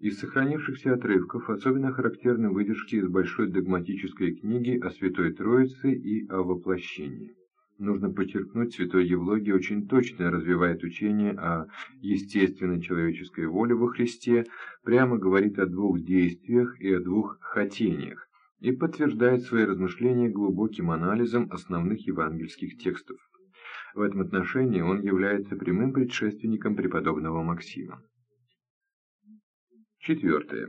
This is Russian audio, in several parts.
Из сохранившихся отрывков особенно характерны выдержки из большой догматической книги о Святой Троице и о воплощении. Нужно подчеркнуть, святой Евлогий очень точно развивает учение о естественной человеческой воле во Христе, прямо говорит о двух действиях и о двух хотениях, и подтверждает свои размышления глубоким анализом основных евангельских текстов. В этом отношении он является прямым предшественником преподобного Максима. Четвертое.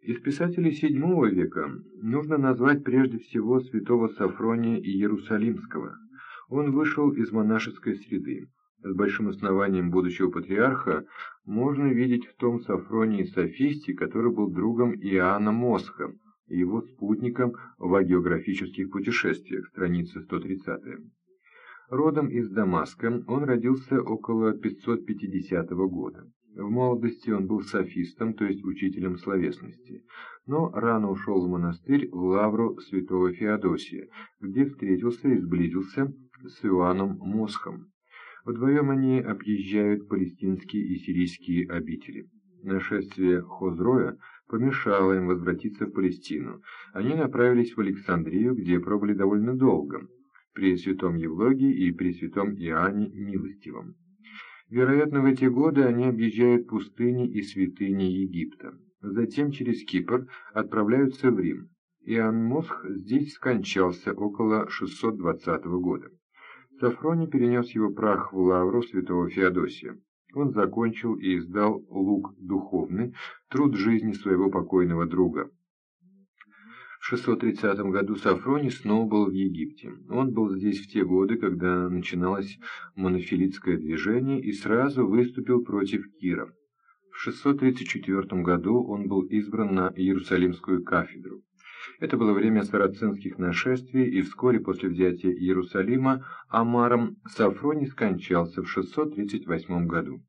Из писателей VII века нужно назвать прежде всего святого Сафрония Иерусалимского – он вышел из монашеской среды. С большим основанием будущего патриарха можно видеть в том Сафронии Софисте, который был другом Иоанна Мосха и его спутником в агеографических путешествиях, страница 130. Родом из Дамаска, он родился около 550 года. В молодости он был софистом, то есть учителем словесности, но рано ушел в монастырь в лавру святого Феодосия, где встретился и сблизился с Иоанном Мосхом. Вдвоем они объезжают палестинские и сирийские обители. Нашествие Хозроя помешало им возвратиться в Палестину. Они направились в Александрию, где пробыли довольно долго, при святом Евлогии и при святом Иоанне Милостивом. Вероятно, в эти годы они объезжают пустыни и святыни Египта. Затем через Кипр отправляются в Рим. Иоанн Мосх здесь скончался около 620 года. Сафроний перенес его прах в лавру святого Феодосия. Он закончил и издал «Лук духовный», труд жизни своего покойного друга. В 630 году Сафроний снова был в Египте. Он был здесь в те годы, когда начиналось монофилитское движение и сразу выступил против Кира. В 634 году он был избран на Иерусалимскую кафедру. Это было время сарацинских нашествий, и вскоре после взятия Иерусалима Амаром Сафроний скончался в 638 году.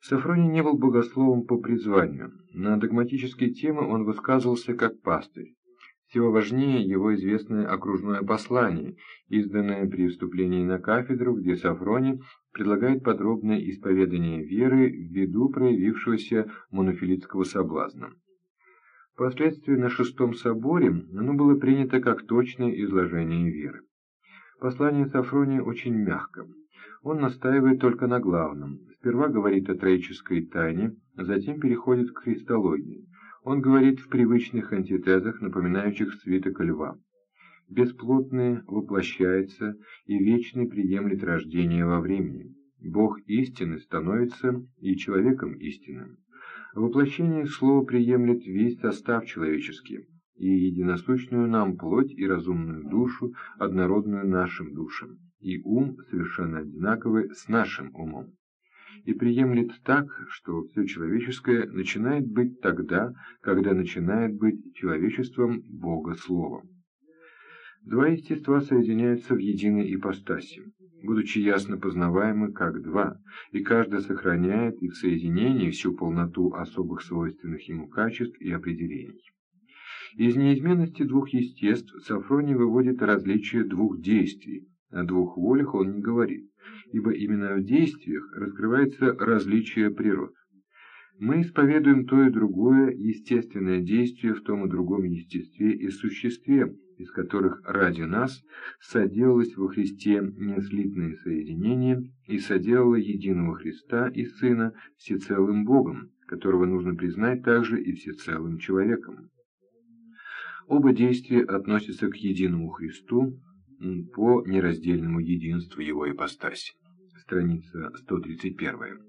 Сафроний не был богословом по призванию. На догматические темы он высказывался как пастырь. Всего важнее его известное окружное послание, изданное при вступлении на кафедру, где Сафроний предлагает подробное исповедание веры ввиду проявившегося монофилитского соблазна. Впоследствии на Шестом соборе оно было принято как точное изложение веры. Послание Сафрония очень мягко. Он настаивает только на главном. Сперва говорит о троической тайне, затем переходит к христологии. Он говорит в привычных антитезах, напоминающих свиток льва. Бесплотное воплощается, и вечный приемлет рождение во времени. Бог истины становится и человеком истинным. Воплощение слова приемлет весь состав человеческий, и единосущную нам плоть и разумную душу, однородную нашим душам, и ум совершенно одинаковый с нашим умом. И приемлет так, что все человеческое начинает быть тогда, когда начинает быть человечеством Бога Словом. Два естества соединяются в единой ипостаси будучи ясно познаваемы как два, и каждый сохраняет и в соединении всю полноту особых свойственных ему качеств и определений. Из неизменности двух естеств Сафроний выводит различие двух действий, о двух волях он не говорит, ибо именно в действиях раскрывается различие природ. Мы исповедуем то и другое естественное действие в том и другом естестве и существе, из которых ради нас соделалось во Христе неслитное соединение и соделало единого Христа и Сына всецелым Богом, которого нужно признать также и всецелым человеком. Оба действия относятся к единому Христу по нераздельному единству Его ипостаси. Страница 131.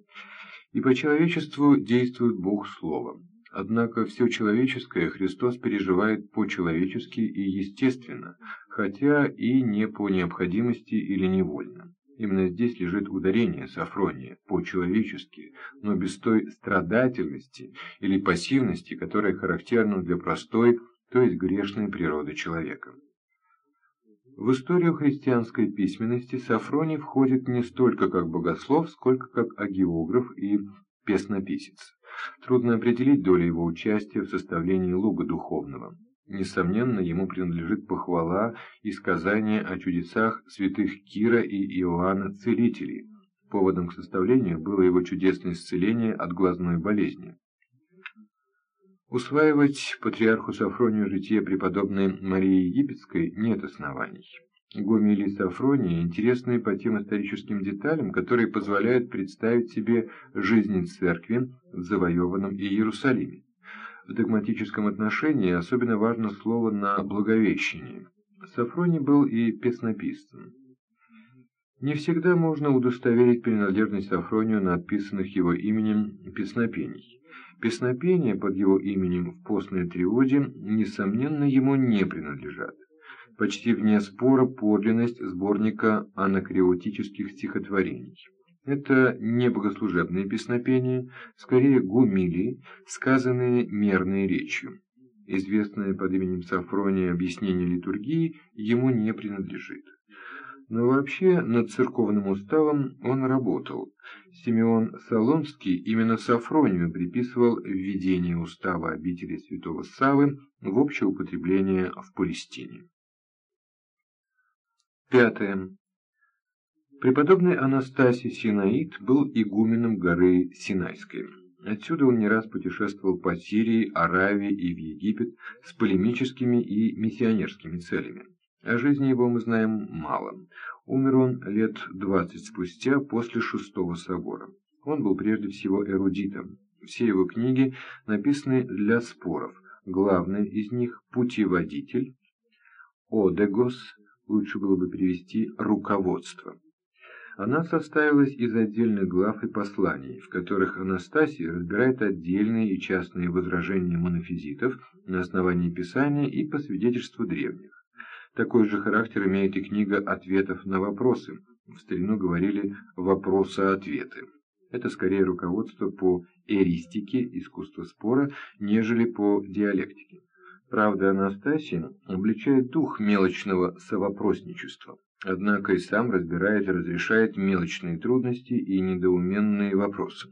И по человечеству действует Бог Словом. Однако все человеческое Христос переживает по-человечески и естественно, хотя и не по необходимости или невольно. Именно здесь лежит ударение Сафрония, по-человечески, но без той страдательности или пассивности, которая характерна для простой, то есть грешной природы человека. В историю христианской письменности Сафроний входит не столько как богослов, сколько как агеограф и песнописец. Трудно определить долю его участия в составлении луга духовного. Несомненно, ему принадлежит похвала и сказание о чудесах святых Кира и Иоанна Целителей. Поводом к составлению было его чудесное исцеление от глазной болезни. Усваивать патриарху Сафронию житие преподобной Марии Египетской нет оснований. Гомилий Сафрония интересны по тем историческим деталям, которые позволяют представить себе жизнь церкви в завоеванном Иерусалиме. В догматическом отношении особенно важно слово на Благовещении. Сафроний был и песнописцем. Не всегда можно удостоверить принадлежность Сафронию на отписанных его именем песнопений. Песнопения под его именем в постной триоде, несомненно, ему не принадлежат почти вне спора подлинность сборника анакреотических стихотворений. Это не богослужебные песнопения, скорее гумилии, сказанные мерной речью. Известное под именем Сафрония объяснение литургии ему не принадлежит. Но вообще над церковным уставом он работал. Симеон Солонский именно Сафронию приписывал введение устава обители святого Савы в общее употребление в Палестине. Пятое. Преподобный Анастасий Синаид был игуменом горы Синайской. Отсюда он не раз путешествовал по Сирии, Аравии и в Египет с полемическими и миссионерскими целями. О жизни его мы знаем мало. Умер он лет двадцать спустя после Шестого собора. Он был прежде всего эрудитом. Все его книги написаны для споров. Главный из них «Путеводитель», «Одегос», лучше было бы перевести «руководство». Она составилась из отдельных глав и посланий, в которых Анастасия разбирает отдельные и частные возражения монофизитов на основании Писания и по свидетельству древних. Такой же характер имеет и книга ответов на вопросы. В старину говорили «вопросы-ответы». Это скорее руководство по эристике, искусство спора, нежели по диалектике. Правда, Анастасий обличает дух мелочного совопросничества, однако и сам разбирает и разрешает мелочные трудности и недоуменные вопросы.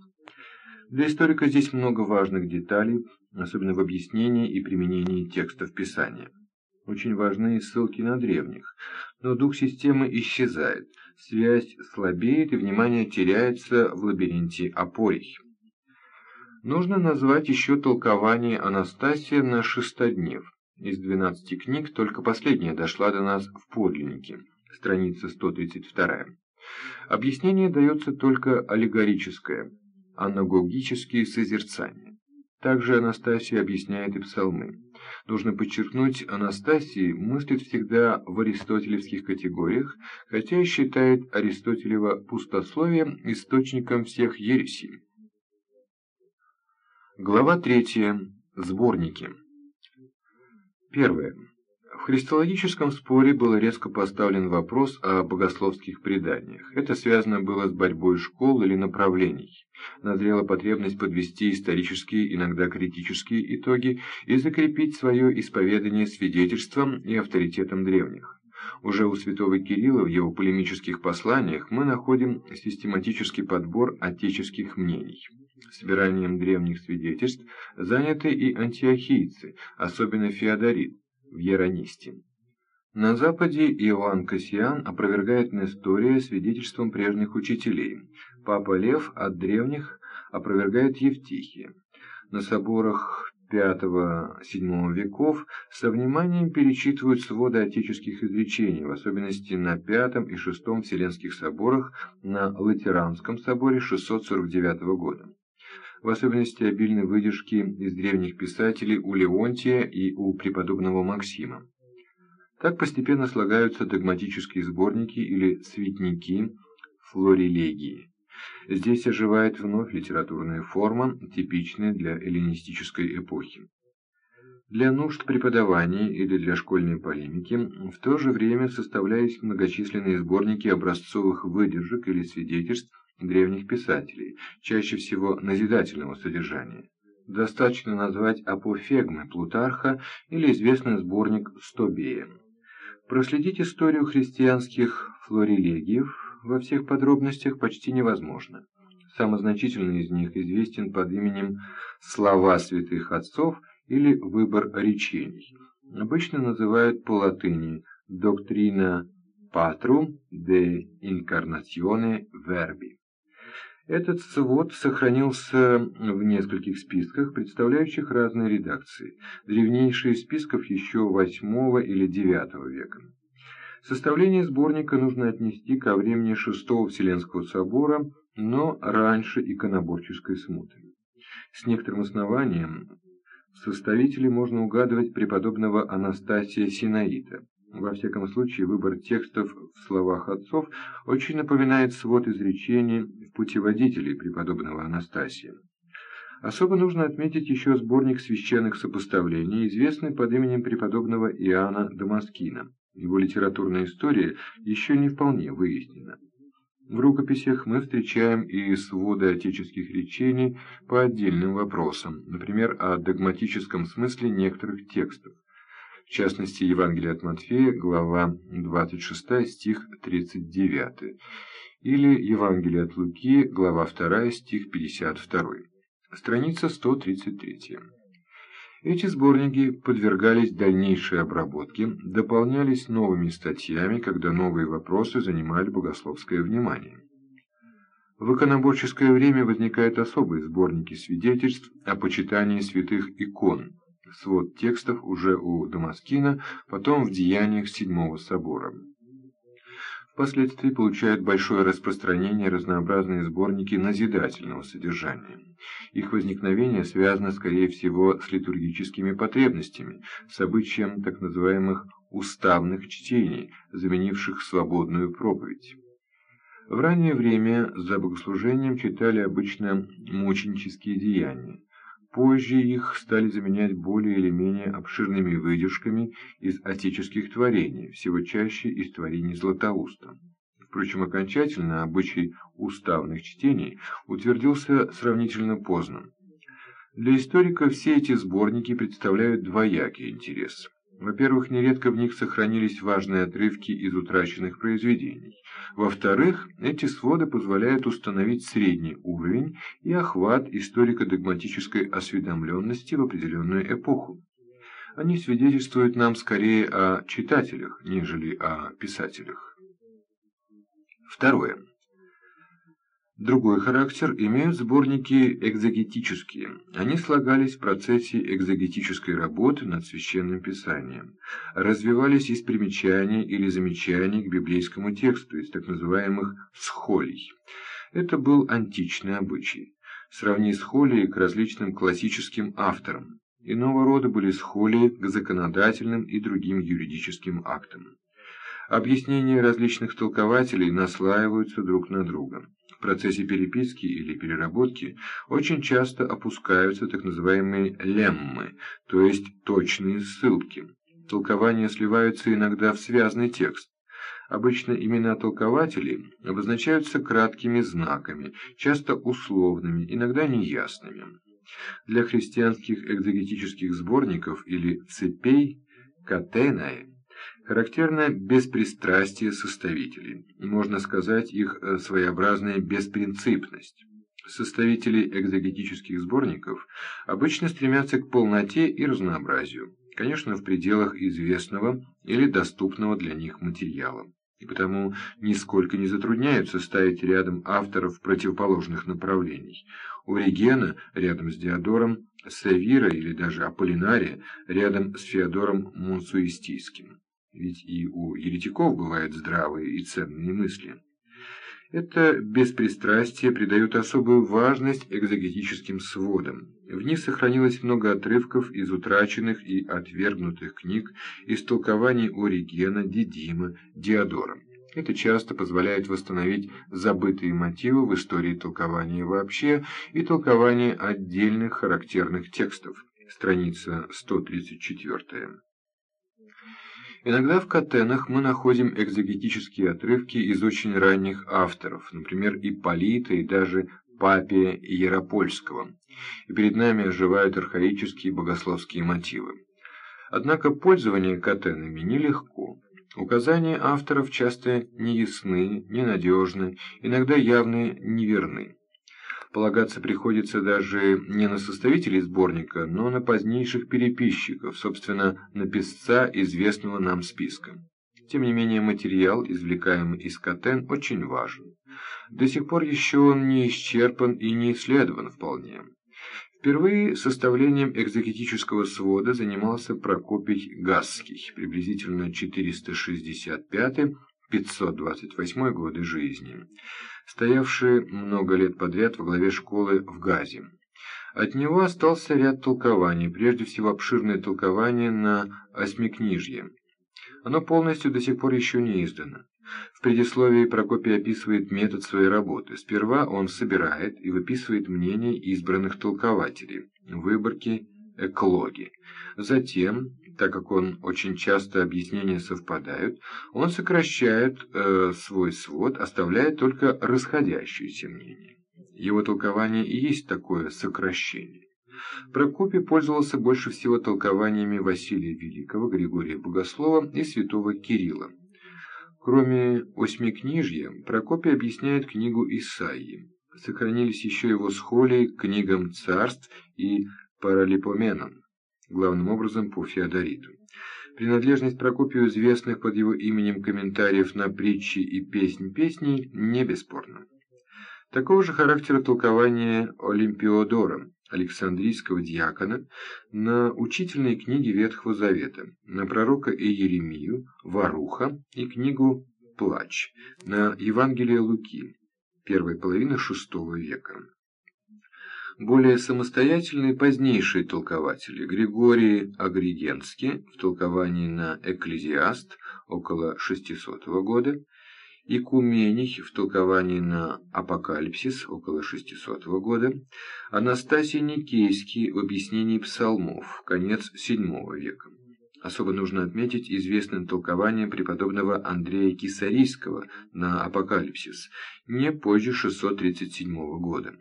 Для историка здесь много важных деталей, особенно в объяснении и применении текстов Писания. Очень важны ссылки на древних, но дух системы исчезает, связь слабеет и внимание теряется в лабиринте опорий. Нужно назвать еще толкование Анастасия на шестоднев. Из двенадцати книг только последняя дошла до нас в подлиннике, страница 132. Объяснение дается только аллегорическое, анагогические созерцания. Также Анастасия объясняет и псалмы. Нужно подчеркнуть, Анастасий мыслит всегда в аристотелевских категориях, хотя и считает Аристотелева пустословие источником всех ересей. Глава третья. Сборники. Первое. В христологическом споре был резко поставлен вопрос о богословских преданиях. Это связано было с борьбой школ или направлений. Назрела потребность подвести исторические, иногда критические итоги и закрепить свое исповедание свидетельством и авторитетом древних. Уже у святого Кирилла в его полемических посланиях мы находим систематический подбор отеческих мнений. Собиранием древних свидетельств заняты и антиохийцы, особенно Феодорит в Еронисте. На Западе Иоанн Кассиан опровергает Нестория свидетельством прежних учителей. Папа Лев от древних опровергает Евтихия. На соборах V-VII веков со вниманием перечитывают своды отеческих изречений, в особенности на Пятом и Шестом Вселенских соборах, на Латеранском соборе 649 года. В особенности обильны выдержки из древних писателей у Леонтия и у преподобного Максима. Так постепенно слагаются догматические сборники или цветники флорилегии. Здесь оживает вновь литературная форма, типичная для эллинистической эпохи. Для нужд преподавания или для школьной полемики в то же время составлялись многочисленные сборники образцовых выдержек или свидетельств древних писателей, чаще всего назидательного содержания. Достаточно назвать апофегмы Плутарха или известный сборник Стобея. Проследить историю христианских флорелегиев во всех подробностях почти невозможно. Самый значительный из них известен под именем «Слова святых отцов» или «Выбор речений». Обычно называют по латыни «Доктрина Патрум de Incarnatione Verbi». Этот свод сохранился в нескольких списках, представляющих разные редакции. Древнейшие списков еще VIII или IX века. Составление сборника нужно отнести ко времени Шестого Вселенского собора, но раньше иконоборческой смуты. С некоторым основанием в можно угадывать преподобного Анастасия Синаита. Во всяком случае, выбор текстов в словах отцов очень напоминает свод изречений в путеводителе преподобного Анастасия. Особо нужно отметить еще сборник священных сопоставлений, известный под именем преподобного Иоанна Дамаскина. Его литературная история еще не вполне выяснена. В рукописях мы встречаем и своды отеческих речений по отдельным вопросам, например, о догматическом смысле некоторых текстов в частности Евангелие от Матфея, глава 26, стих 39, или Евангелие от Луки, глава 2, стих 52, страница 133. Эти сборники подвергались дальнейшей обработке, дополнялись новыми статьями, когда новые вопросы занимали богословское внимание. В иконоборческое время возникают особые сборники свидетельств о почитании святых икон, свод текстов уже у Дамаскина, потом в деяниях Седьмого собора. Впоследствии получают большое распространение разнообразные сборники назидательного содержания. Их возникновение связано, скорее всего, с литургическими потребностями, с обычаем так называемых «уставных чтений», заменивших свободную проповедь. В раннее время за богослужением читали обычно мученические деяния. Позже их стали заменять более или менее обширными выдержками из отеческих творений, всего чаще из творений Златоуста. Впрочем, окончательно обычай уставных чтений утвердился сравнительно поздно. Для историка все эти сборники представляют двоякий интерес. Во-первых, нередко в них сохранились важные отрывки из утраченных произведений. Во-вторых, эти своды позволяют установить средний уровень и охват историко-догматической осведомленности в определенную эпоху. Они свидетельствуют нам скорее о читателях, нежели о писателях. Второе. Другой характер имеют сборники экзегетические. Они слагались в процессе экзегетической работы над священным писанием, развивались из примечаний или замечаний к библейскому тексту, из так называемых схолий. Это был античный обычай. Сравни схолии к различным классическим авторам. Иного рода были схолии к законодательным и другим юридическим актам. Объяснения различных толкователей наслаиваются друг на друга. Процессе переписки или переработки очень часто опускаются так называемые леммы, то есть точные ссылки. Толкования сливаются иногда в связный текст. Обычно имена толкователей обозначаются краткими знаками, часто условными, иногда неясными. Для христианских экзегетических сборников или цепей катенай Характерно беспристрастие составителей, можно сказать их э, своеобразная беспринципность. Составители экзегетических сборников обычно стремятся к полноте и разнообразию, конечно, в пределах известного или доступного для них материала, и потому нисколько не затрудняются ставить рядом авторов противоположных направлений. У Регена рядом с Диодором, Савира или даже Аполлинария рядом с Феодором Мунсуистийским ведь и у еретиков бывают здравые и ценные мысли. Это беспристрастие придает особую важность экзогетическим сводам. В них сохранилось много отрывков из утраченных и отвергнутых книг, из толкований Оригена, Дидима, Диодора. Это часто позволяет восстановить забытые мотивы в истории толкования вообще и толкования отдельных характерных текстов. Страница 134. Иногда в Катенах мы находим экзегетические отрывки из очень ранних авторов, например, Ипполита и даже Папия Яропольского, и перед нами оживают архаические богословские мотивы. Однако пользование катенами нелегко. Указания авторов часто неясны, ненадежны, иногда явно неверны. Полагаться приходится даже не на составителей сборника, но на позднейших переписчиков, собственно, на писца известного нам списка. Тем не менее, материал, извлекаемый из Катен, очень важен. До сих пор еще он не исчерпан и не исследован вполне. Впервые составлением экзегетического свода занимался Прокопий Гасский, приблизительно 465-528 годы жизни, стоявший много лет подряд во главе школы в Газе. От него остался ряд толкований, прежде всего обширное толкование на осьмикнижье. Оно полностью до сих пор еще не издано. В предисловии Прокопий описывает метод своей работы. Сперва он собирает и выписывает мнения избранных толкователей, выборки, эклоги. Затем, так как он очень часто объяснения совпадают, он сокращает э, свой свод, оставляя только расходящиеся мнения. Его толкование и есть такое сокращение. Прокопий пользовался больше всего толкованиями Василия Великого, Григория Богослова и святого Кирилла. Кроме Осьмикнижья, Прокопий объясняет книгу Исаии. Сохранились еще его схолии книгам царств и Паралипоменам, главным образом по Феодориту. Принадлежность Прокопию известных под его именем комментариев на притчи и песнь песней не бесспорна. Такого же характера толкование Олимпиодором, Александрийского диакона, на учительные книги Ветхого Завета, на пророка Иеремию, Варуха и книгу «Плач», на Евангелие Луки, первой половины VI века. Более самостоятельные позднейшие толкователи Григорий Агригенский в толковании на «Экклезиаст» около 600 года, Икумений в толковании на Апокалипсис около 600 года, Анастасий Никейский в объяснении псалмов, конец VII века. Особо нужно отметить известным толкование преподобного Андрея Кисарийского на Апокалипсис, не позже 637 года.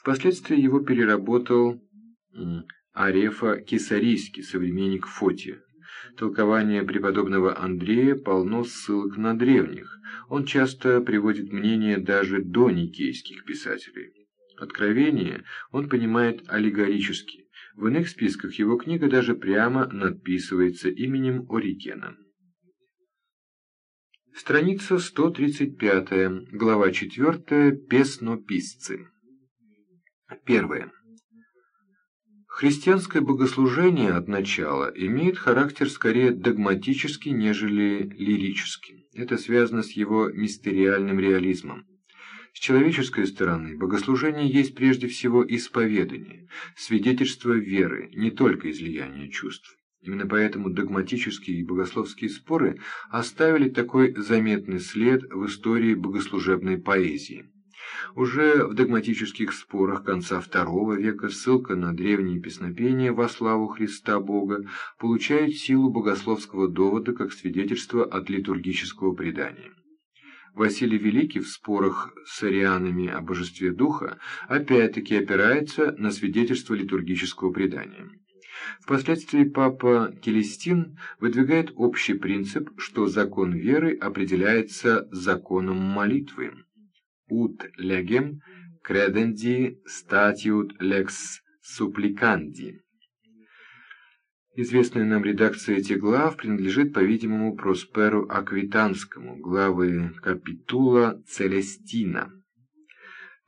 Впоследствии его переработал Арефа Кисарийский, современник Фотия. Толкование преподобного Андрея полно ссылок на древних. Он часто приводит мнения даже до никейских писателей. Откровение он понимает аллегорически. В иных списках его книга даже прямо надписывается именем Оригена. Страница 135, глава 4, Песнописцы. Первое. Христианское богослужение от начала имеет характер скорее догматический, нежели лирический. Это связано с его мистериальным реализмом. С человеческой стороны богослужение есть прежде всего исповедание, свидетельство веры, не только излияние чувств. Именно поэтому догматические и богословские споры оставили такой заметный след в истории богослужебной поэзии. Уже в догматических спорах конца II века ссылка на древние песнопения во славу Христа Бога получает силу богословского довода как свидетельство от литургического предания. Василий Великий в спорах с арианами о божестве духа опять-таки опирается на свидетельство литургического предания. Впоследствии папа Келестин выдвигает общий принцип, что закон веры определяется законом молитвы ut legem credendi statiut lex supplicandi. Известная нам редакция этих глав принадлежит, по-видимому, Просперу Аквитанскому, главы капитула Целестина.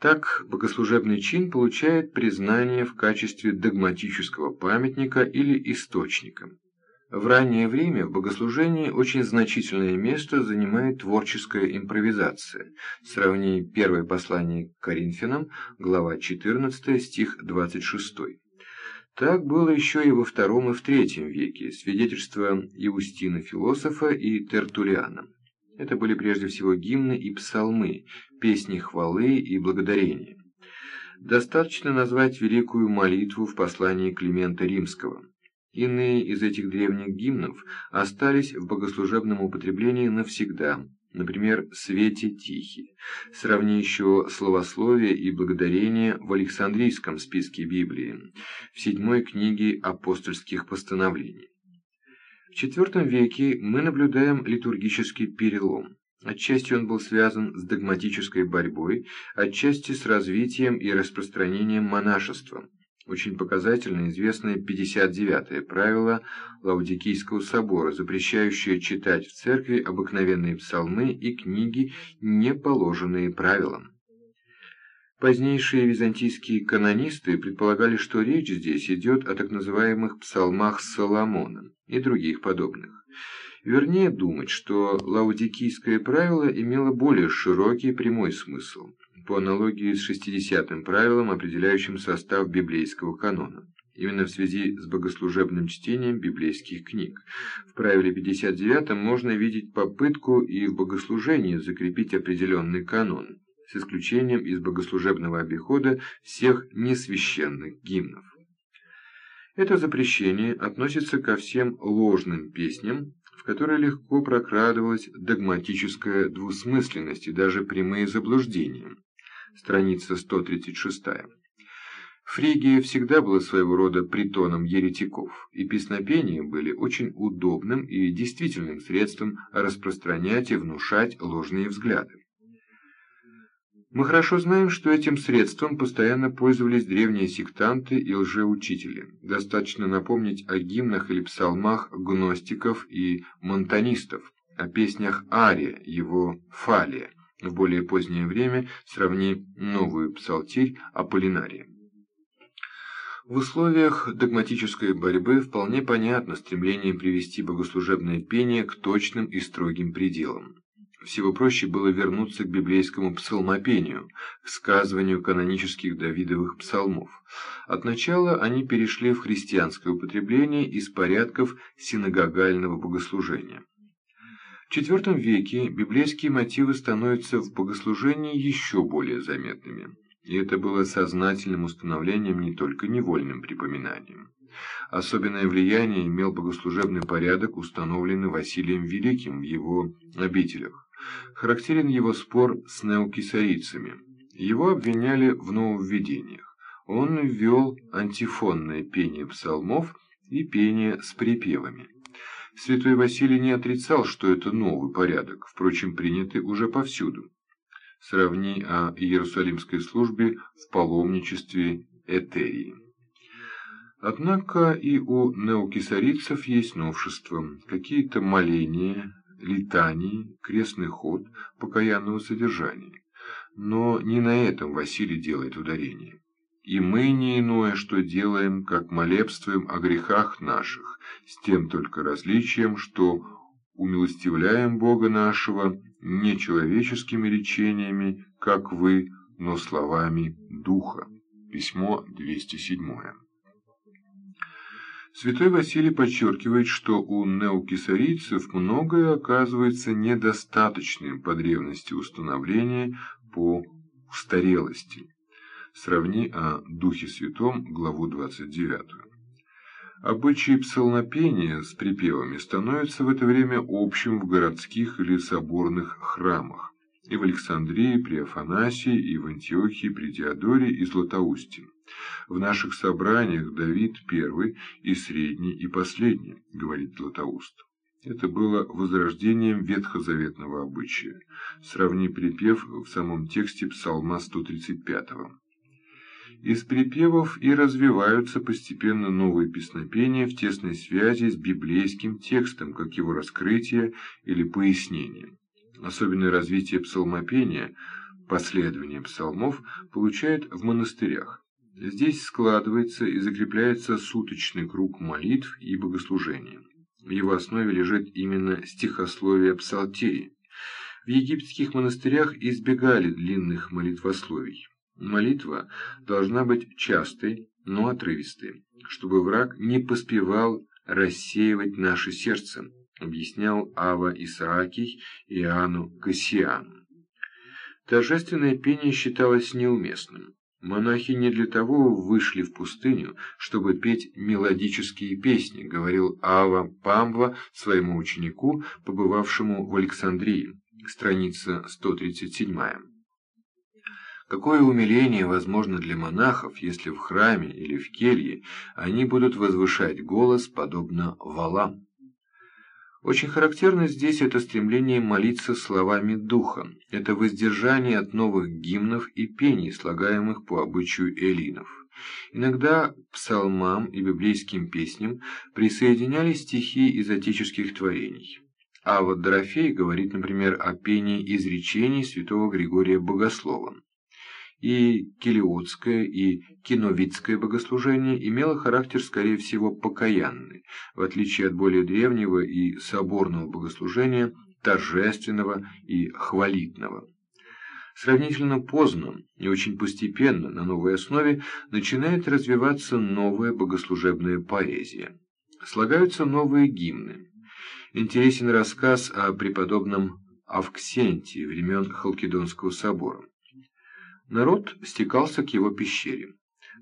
Так, богослужебный чин получает признание в качестве догматического памятника или источника. В раннее время в богослужении очень значительное место занимает творческая импровизация. Сравни первое послание к Коринфянам, глава 14, стих 26. Так было еще и во втором и в третьем веке, свидетельства Иустина Философа и Тертулиана. Это были прежде всего гимны и псалмы, песни хвалы и благодарения. Достаточно назвать великую молитву в послании Климента Римского – Иные из этих древних гимнов остались в богослужебном употреблении навсегда, например, «Свете тихий». Сравни еще словословие и благодарение в Александрийском списке Библии, в седьмой книге апостольских постановлений. В IV веке мы наблюдаем литургический перелом. Отчасти он был связан с догматической борьбой, отчасти с развитием и распространением монашества. Очень показательно известное 59-е правило Лаудикийского собора, запрещающее читать в церкви обыкновенные псалмы и книги, не положенные правилам. Позднейшие византийские канонисты предполагали, что речь здесь идет о так называемых псалмах Соломона и других подобных. Вернее думать, что лаудикийское правило имело более широкий прямой смысл, по аналогии с 60-м правилом, определяющим состав библейского канона. Именно в связи с богослужебным чтением библейских книг. В правиле 59 можно видеть попытку и в богослужении закрепить определенный канон, с исключением из богослужебного обихода всех несвященных гимнов. Это запрещение относится ко всем ложным песням, в которой легко прокрадывалась догматическая двусмысленность и даже прямые заблуждения. Страница 136. Фригия всегда была своего рода притоном еретиков, и песнопения были очень удобным и действительным средством распространять и внушать ложные взгляды. Мы хорошо знаем, что этим средством постоянно пользовались древние сектанты и лжеучители. Достаточно напомнить о гимнах или псалмах гностиков и монтанистов, о песнях Ария, его Фалия. В более позднее время сравни новую псалтирь Аполлинария. В условиях догматической борьбы вполне понятно стремление привести богослужебное пение к точным и строгим пределам. Всего проще было вернуться к библейскому псалмопению, к сказыванию канонических Давидовых псалмов. От начала они перешли в христианское употребление из порядков синагогального богослужения. IV веке библейские мотивы становятся в богослужении еще более заметными, и это было сознательным установлением, не только невольным припоминанием. Особенное влияние имел богослужебный порядок, установленный Василием Великим в его обителях. Характерен его спор с неокисарийцами. Его обвиняли в нововведениях. Он ввел антифонное пение псалмов и пение с припевами. Святой Василий не отрицал, что это новый порядок, впрочем, принятый уже повсюду. Сравни о Иерусалимской службе в паломничестве Этерии. Однако и у неокисарийцев есть новшества, какие-то моления, летании, крестный ход, покаянного содержания. Но не на этом Василий делает ударение. И мы не иное, что делаем, как молебствуем о грехах наших, с тем только различием, что умилостивляем Бога нашего не человеческими речениями, как вы, но словами Духа. Письмо 207. Святой Василий подчеркивает, что у неокисарийцев многое оказывается недостаточным по древности установления по устарелости. Сравни о Духе Святом, главу 29. Обычай псалмопения с припевами становится в это время общим в городских или соборных храмах, и в Александрии при Афанасии, и в Антиохии при Диодоре и Златоусте. В наших собраниях Давид первый и средний и последний, говорит Златоуст. Это было возрождением ветхозаветного обычая. Сравни припев в самом тексте Псалма 135. Из припевов и развиваются постепенно новые песнопения в тесной связи с библейским текстом, как его раскрытие или пояснение. Особенное развитие псалмопения, последование псалмов, получает в монастырях. Здесь складывается и закрепляется суточный круг молитв и богослужения. В его основе лежит именно стихословие псалтири. В египетских монастырях избегали длинных молитвословий. Молитва должна быть частой, но отрывистой, чтобы враг не поспевал рассеивать наше сердце, объяснял Ава Исаакий Иоанну Кассиану. Торжественное пение считалось неуместным. Монахи не для того вышли в пустыню, чтобы петь мелодические песни, говорил Ава Памва своему ученику, побывавшему в Александрии. Страница 137. Какое умиление возможно для монахов, если в храме или в келье они будут возвышать голос, подобно валам. Очень характерно здесь это стремление молиться словами духа, это воздержание от новых гимнов и пений, слагаемых по обычаю эллинов. Иногда к псалмам и библейским песням присоединялись стихи эзотических творений. А вот Дорофей говорит, например, о пении изречений святого Григория Богослова. И келиотское, и киновицкое богослужение имело характер, скорее всего, покаянный, в отличие от более древнего и соборного богослужения, торжественного и хвалитного. Сравнительно поздно и очень постепенно на новой основе начинает развиваться новая богослужебная поэзия. Слагаются новые гимны. Интересен рассказ о преподобном Авксентии времен Халкидонского собора. Народ стекался к его пещере.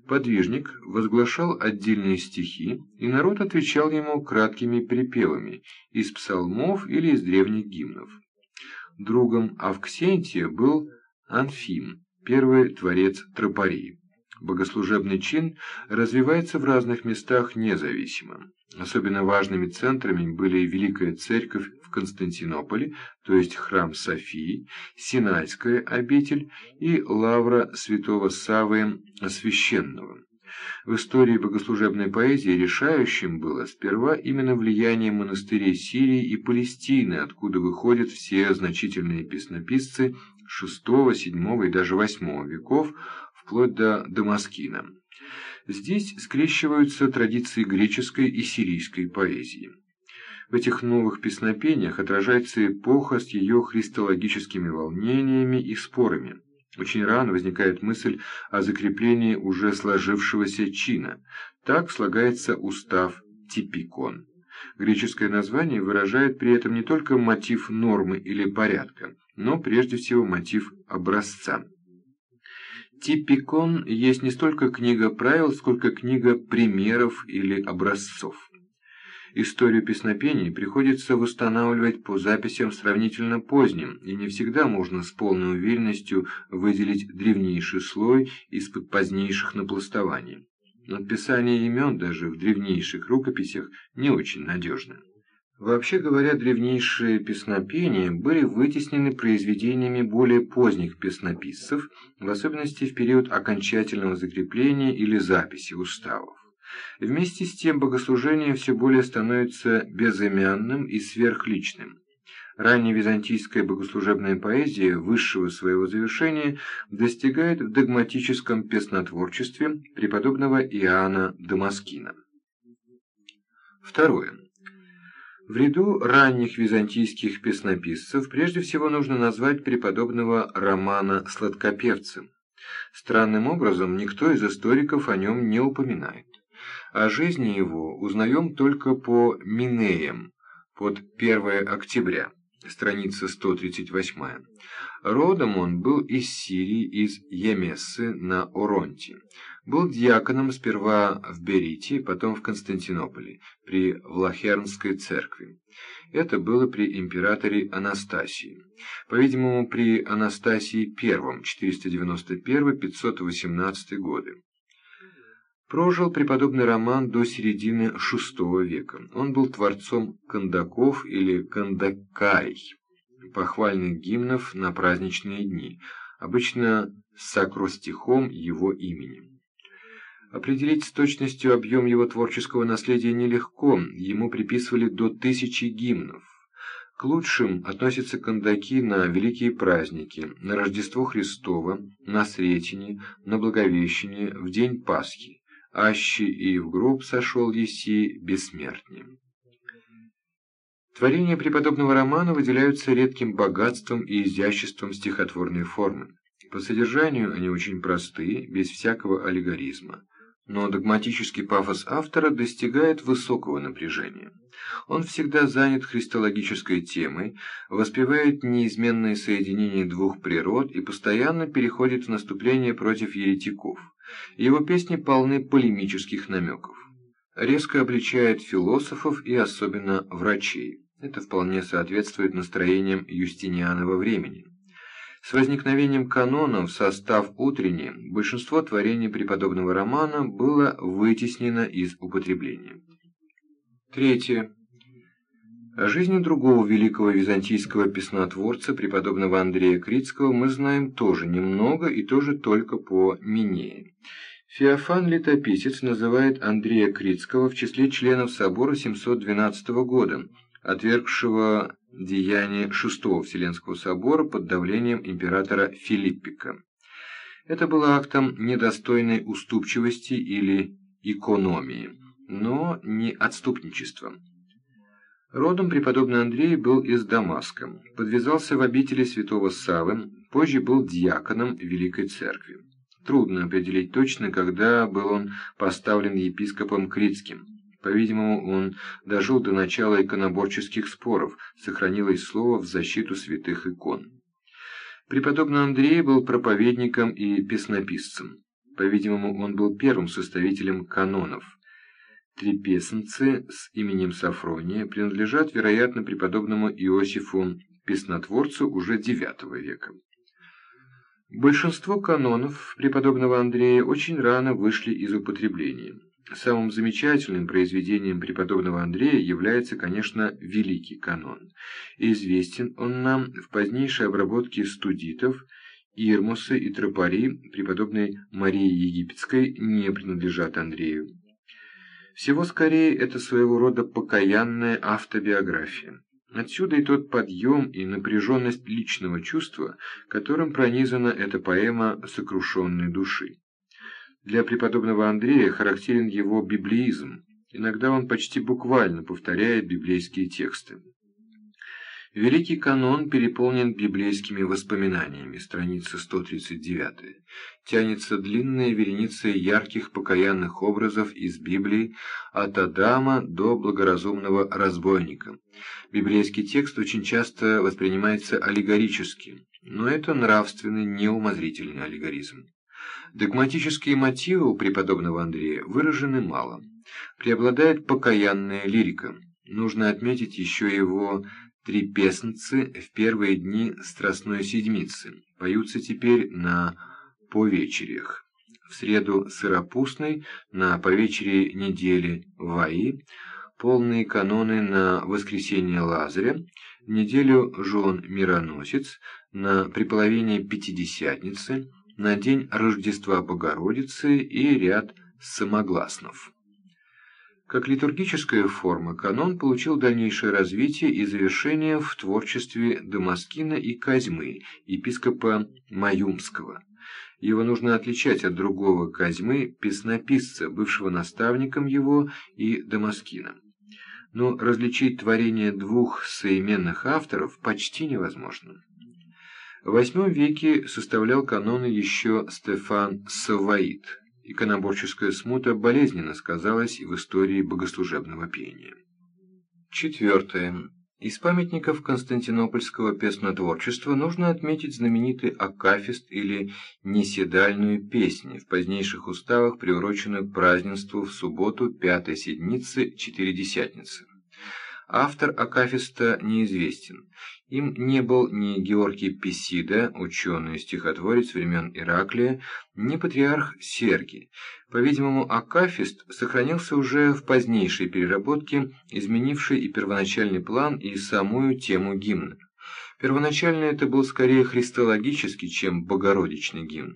Подвижник возглашал отдельные стихи, и народ отвечал ему краткими припевами из псалмов или из древних гимнов. Другом Авксентия был Анфим, первый творец тропарии. Богослужебный чин развивается в разных местах независимо. Особенно важными центрами были Великая Церковь в Константинополе, то есть храм Софии, Синайская обитель и лавра святого Савы Священного. В истории богослужебной поэзии решающим было сперва именно влияние монастырей Сирии и Палестины, откуда выходят все значительные песнописцы VI, VII и даже VIII веков, вплоть до Дамаскина. Здесь скрещиваются традиции греческой и сирийской поэзии. В этих новых песнопениях отражается эпоха с ее христологическими волнениями и спорами. Очень рано возникает мысль о закреплении уже сложившегося чина. Так слагается устав типикон. Греческое название выражает при этом не только мотив нормы или порядка, но прежде всего мотив образца. Типикон есть не столько книга правил, сколько книга примеров или образцов. Историю песнопений приходится восстанавливать по записям сравнительно поздним, и не всегда можно с полной уверенностью выделить древнейший слой из-под позднейших напластований. Написание имен даже в древнейших рукописях не очень надежно. Вообще говоря, древнейшие песнопения были вытеснены произведениями более поздних песнописцев, в особенности в период окончательного закрепления или записи уставов. Вместе с тем богослужение все более становится безымянным и сверхличным. Ранняя византийская богослужебная поэзия высшего своего завершения достигает в догматическом песнотворчестве преподобного Иоанна Дамаскина. Второе. В ряду ранних византийских песнописцев прежде всего нужно назвать преподобного Романа Сладкопевца. Странным образом никто из историков о нем не упоминает. О жизни его узнаем только по Минеям под 1 октября, страница 138. Родом он был из Сирии, из Емессы на Оронте. Был диаконом сперва в Берите, потом в Константинополе, при Влахернской церкви. Это было при императоре Анастасии. По-видимому, при Анастасии I, 491-518 годы. Прожил преподобный Роман до середины VI века. Он был творцом кандаков или кандакай, похвальных гимнов на праздничные дни, обычно с акростихом его именем. Определить с точностью объем его творческого наследия нелегко, ему приписывали до тысячи гимнов. К лучшим относятся кандаки на великие праздники, на Рождество Христово, на Сретение, на Благовещение, в день Пасхи аще и в гроб сошел еси бессмертним. Творения преподобного романа выделяются редким богатством и изяществом стихотворной формы. По содержанию они очень просты, без всякого аллегоризма. Но догматический пафос автора достигает высокого напряжения. Он всегда занят христологической темой, воспевает неизменное соединение двух природ и постоянно переходит в наступление против еретиков. Его песни полны полемических намеков. Резко обличает философов и особенно врачей. Это вполне соответствует настроениям Юстинианова времени. С возникновением канона в состав утренний большинство творений преподобного романа было вытеснено из употребления. Третье. О жизни другого великого византийского песнотворца, преподобного Андрея Критского, мы знаем тоже немного и тоже только по Минее. Феофан Летописец называет Андрея Критского в числе членов собора 712 года, отвергшего деяния Шестого Вселенского собора под давлением императора Филиппика. Это было актом недостойной уступчивости или экономии, но не отступничества. Родом преподобный Андрей был из Дамаска, подвязался в обители святого Савы, позже был диаконом Великой Церкви. Трудно определить точно, когда был он поставлен епископом Критским. По-видимому, он дожил до начала иконоборческих споров, сохранилось слово в защиту святых икон. Преподобный Андрей был проповедником и песнописцем. По-видимому, он был первым составителем канонов. Три песенцы с именем Сафрония принадлежат, вероятно, преподобному Иосифу Песнотворцу уже IX века. Большинство канонов преподобного Андрея очень рано вышли из употребления. Самым замечательным произведением преподобного Андрея является, конечно, Великий канон. Известен он нам в позднейшей обработке студитов, Ирмуса и Тропари преподобной Марии Египетской не принадлежат Андрею. Всего скорее это своего рода покаянная автобиография. Отсюда и тот подъем и напряженность личного чувства, которым пронизана эта поэма сокрушенной души. Для преподобного Андрея характерен его библеизм. Иногда он почти буквально повторяет библейские тексты. Великий канон переполнен библейскими воспоминаниями, страница 139. Тянется длинная вереница ярких покаянных образов из Библии от Адама до благоразумного разбойника. Библейский текст очень часто воспринимается аллегорически, но это нравственный, неумозрительный аллегоризм. Догматические мотивы у преподобного Андрея выражены мало. Преобладает покаянная лирика. Нужно отметить еще его три песенцы в первые дни Страстной Седмицы. Поются теперь на повечерях. В среду сыропустной, на повечере недели Ваи, полные каноны на воскресенье Лазаря, неделю жен Мироносец, на приполовение Пятидесятницы, на день Рождества Богородицы и ряд самогласнов. Как литургическая форма, канон получил дальнейшее развитие и завершение в творчестве Дамаскина и Козьмы, епископа Маюмского. Его нужно отличать от другого Козьмы, песнописца, бывшего наставником его, и Дамаскина. Но различить творение двух соименных авторов почти невозможно. В VIII веке составлял каноны еще Стефан Саваид. Иконоборческая смута болезненно сказалась в истории богослужебного пения. Четвертое. Из памятников константинопольского песнотворчества нужно отметить знаменитый акафист или неседальную песню, в позднейших уставах приуроченную к празднеству в субботу пятой седмицы Четыредесятницы. Автор Акафиста неизвестен. Им не был ни Георгий Песида, ученый-стихотворец времен Ираклия, ни патриарх Сергий. По-видимому, Акафист сохранился уже в позднейшей переработке, изменившей и первоначальный план, и самую тему гимна. Первоначально это был скорее христологический, чем богородичный гимн.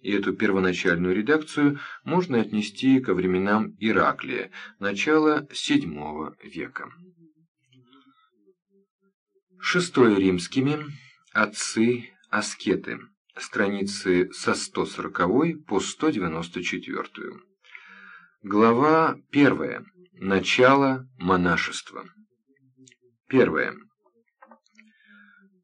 И эту первоначальную редакцию можно отнести ко временам Ираклия, начала VII века. Шестое римскими. Отцы-аскеты. Страницы со 140 по 194. Глава первая. Начало монашества. Первое.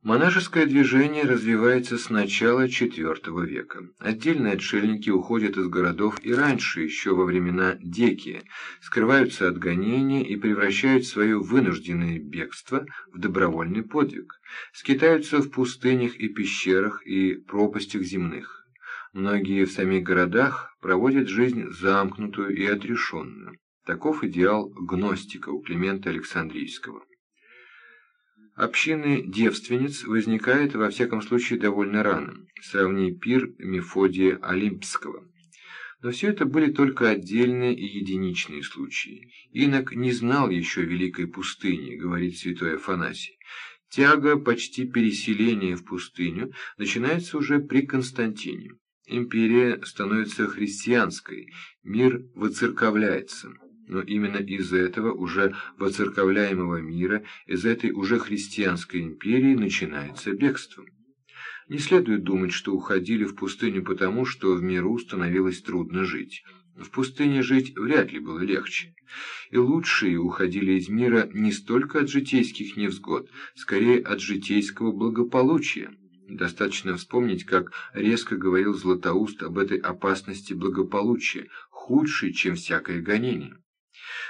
Монашеское движение развивается с начала IV века. Отдельные отшельники уходят из городов и раньше, еще во времена Деки, скрываются от гонения и превращают свое вынужденное бегство в добровольный подвиг, скитаются в пустынях и пещерах и пропастях земных. Многие в самих городах проводят жизнь замкнутую и отрешенную. Таков идеал гностика у Климента Александрийского. Общины девственниц возникает во всяком случае довольно рано, сравни пир Мефодия Олимпского. Но все это были только отдельные и единичные случаи. Инок не знал еще великой пустыни, говорит святой Афанасий. Тяга почти переселения в пустыню начинается уже при Константине. Империя становится христианской, мир воцерковляется. Но именно из этого уже воцерковляемого мира, из этой уже христианской империи начинается бегство. Не следует думать, что уходили в пустыню потому, что в миру становилось трудно жить. В пустыне жить вряд ли было легче. И лучшие уходили из мира не столько от житейских невзгод, скорее от житейского благополучия. Достаточно вспомнить, как резко говорил Златоуст об этой опасности благополучия, худшей, чем всякое гонение.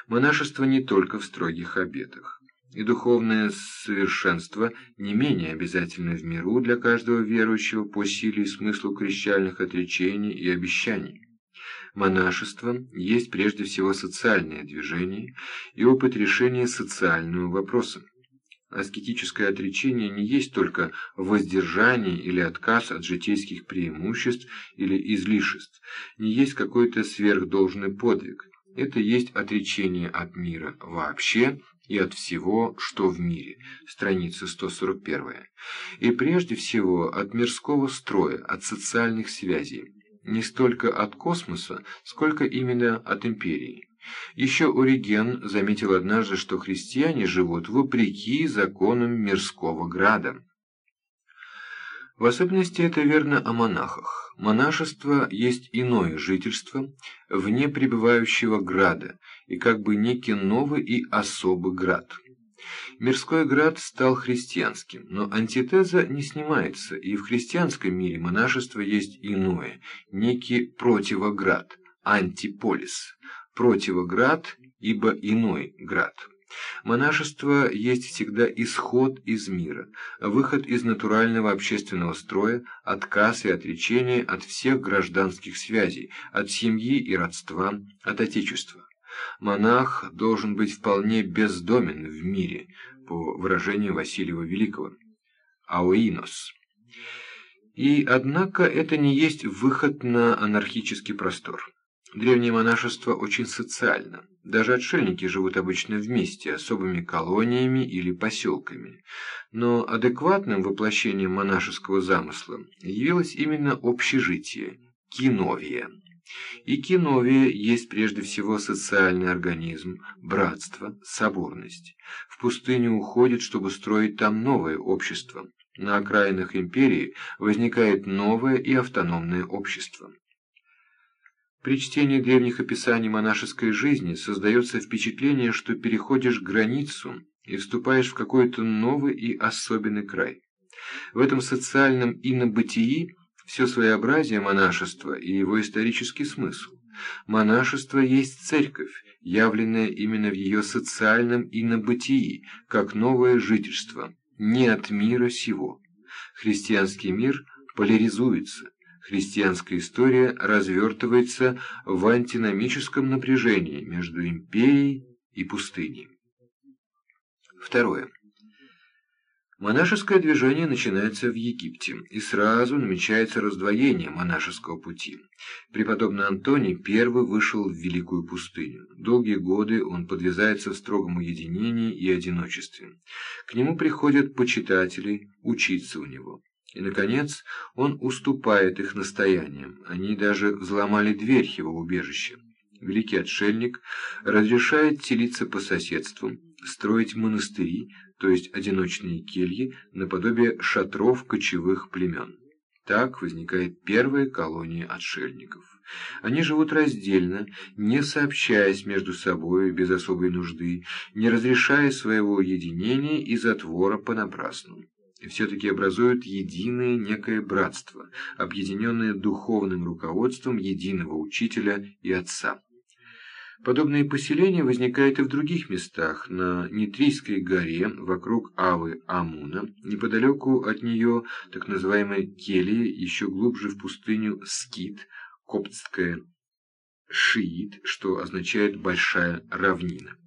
Монашество не только в строгих обетах. И духовное совершенство не менее обязательно в миру для каждого верующего по силе и смыслу крещальных отречений и обещаний. Монашество есть прежде всего социальное движение и опыт решения социального вопроса. Аскетическое отречение не есть только воздержание или отказ от житейских преимуществ или излишеств, не есть какой-то сверхдолжный подвиг. Это есть отречение от мира вообще и от всего, что в мире. Страница 141. И прежде всего от мирского строя, от социальных связей. Не столько от космоса, сколько именно от империи. Еще Ориген заметил однажды, что христиане живут вопреки законам мирского града. В особенности это верно о монахах. Монашество есть иное жительство, вне пребывающего града, и как бы некий новый и особый град. Мирской град стал христианским, но антитеза не снимается, и в христианском мире монашество есть иное, некий противоград, антиполис, противоград, ибо иной град. Монашество есть всегда исход из мира, выход из натурального общественного строя, отказ и отречение от всех гражданских связей, от семьи и родства, от отечества. Монах должен быть вполне бездомен в мире, по выражению Василия Великого. Ауинос. И, однако, это не есть выход на анархический простор. Древнее монашество очень социально. Даже отшельники живут обычно вместе, особыми колониями или поселками. Но адекватным воплощением монашеского замысла явилось именно общежитие – киновия. И киновия есть прежде всего социальный организм, братство, соборность. В пустыню уходит, чтобы строить там новое общество. На окраинах империи возникает новое и автономное общество. При чтении древних описаний монашеской жизни создается впечатление, что переходишь границу и вступаешь в какой-то новый и особенный край. В этом социальном инобытии все своеобразие монашества и его исторический смысл. Монашество есть церковь, явленная именно в ее социальном инобытии, как новое жительство, не от мира сего. Христианский мир поляризуется, христианская история развертывается в антиномическом напряжении между империей и пустыней. Второе. Монашеское движение начинается в Египте, и сразу намечается раздвоение монашеского пути. Преподобный Антоний первый вышел в Великую пустыню. Долгие годы он подвязается в строгом уединении и одиночестве. К нему приходят почитатели учиться у него. И, наконец, он уступает их настояниям. Они даже взломали дверь его убежища. Великий отшельник разрешает телиться по соседству, строить монастыри, то есть одиночные кельи, наподобие шатров кочевых племен. Так возникает первая колония отшельников. Они живут раздельно, не сообщаясь между собой без особой нужды, не разрешая своего единения и затвора понапрасну все-таки образуют единое некое братство, объединенное духовным руководством единого учителя и отца. Подобные поселения возникают и в других местах, на Нитрийской горе, вокруг Авы Амуна, неподалеку от нее так называемая Келия, еще глубже в пустыню Скит, коптская Шиит, что означает «большая равнина».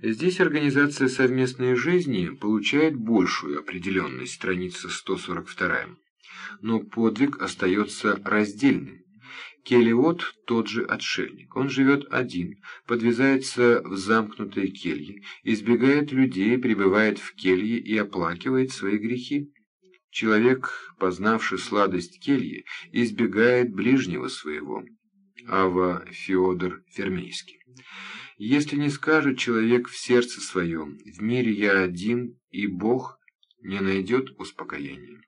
Здесь организация совместной жизни получает большую определенность, страница 142. Но подвиг остается раздельным. Келиот тот же отшельник. Он живет один, подвязается в замкнутой келье, избегает людей, пребывает в келье и оплакивает свои грехи. Человек, познавший сладость кельи, избегает ближнего своего. Ава Феодор Фермейский. Если не скажет человек в сердце своем, в мире я один, и Бог не найдет успокоения.